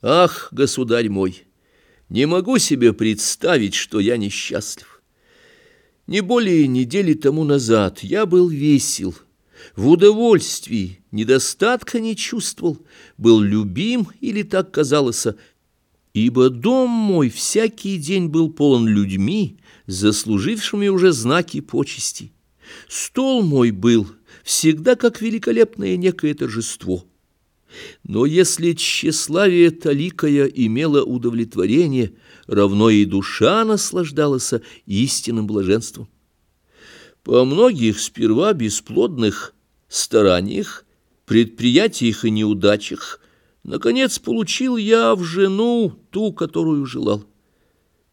Ах, государь мой, не могу себе представить, что я несчастлив. Не более недели тому назад я был весел, в удовольствии, недостатка не чувствовал, был любим, или так казалось, ибо дом мой всякий день был полон людьми, заслужившими уже знаки почести. Стол мой был всегда как великолепное некое торжество. Но если тщеславие таликая имело удовлетворение, равно и душа наслаждалась истинным блаженством. По многих сперва бесплодных стараниях, предприятиях и неудачах, наконец получил я в жену ту, которую желал.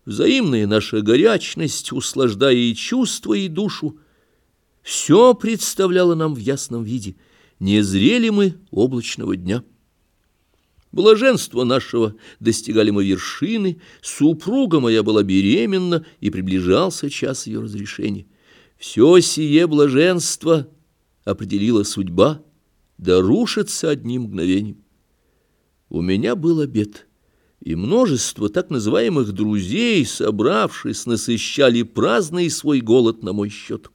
Взаимная наша горячность, услаждая и чувство, и душу, все представляло нам в ясном виде, не зрели мы облачного дня. Блаженство нашего достигали мы вершины, супруга моя была беременна, и приближался час ее разрешения. Все сие блаженство определила судьба, да рушится одним мгновением. У меня был обед, и множество так называемых друзей, собравшись, насыщали праздный свой голод на мой счет.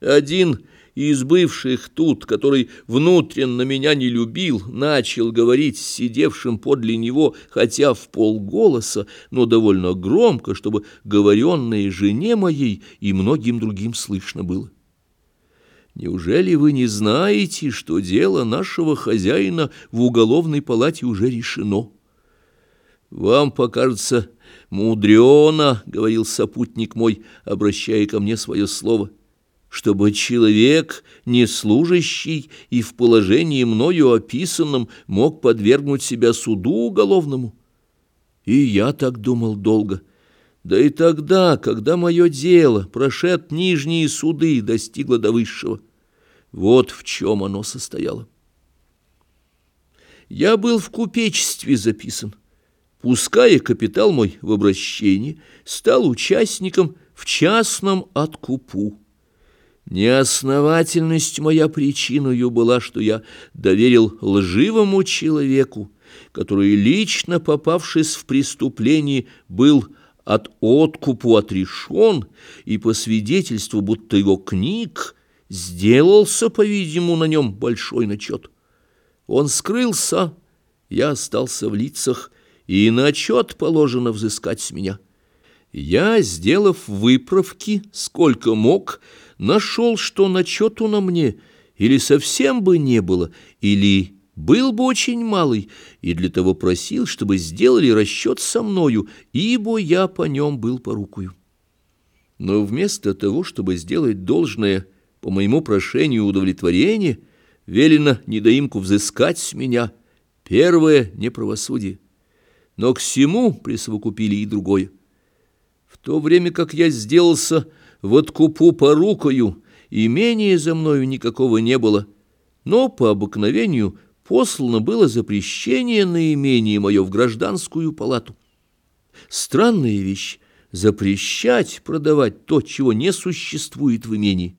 Один из бывших тут, который внутренно меня не любил, начал говорить с сидевшим подле него, хотя в полголоса, но довольно громко, чтобы говоренное жене моей и многим другим слышно было. Неужели вы не знаете, что дело нашего хозяина в уголовной палате уже решено? Вам покажется мудрено, — говорил сопутник мой, обращая ко мне свое слово, — чтобы человек, не служащий и в положении мною описанном, мог подвергнуть себя суду уголовному. И я так думал долго. Да и тогда, когда мое дело, прошед нижние суды, достигло до высшего. Вот в чем оно состояло. Я был в купечестве записан. Пуская капитал мой в обращении, стал участником в частном откупу. Неосновательность моя причиною была, что я доверил лживому человеку, который, лично попавшись в преступление, был от откупу отрешен, и по свидетельству, будто его книг, сделался, по-видимому, на нем большой начет. Он скрылся, я остался в лицах, и начет положено взыскать с меня. Я, сделав выправки, сколько мог, нашел, что начету на мне или совсем бы не было, или был бы очень малый, и для того просил, чтобы сделали расчет со мною, ибо я по нем был порукою. Но вместо того, чтобы сделать должное по моему прошению удовлетворение, велено недоимку взыскать с меня, первое — неправосудие. Но к всему присовокупили и другое то время как я сделался в откупу порукою, имения за мною никакого не было, но по обыкновению послано было запрещение на имение мое в гражданскую палату. Странная вещь — запрещать продавать то, чего не существует в имении.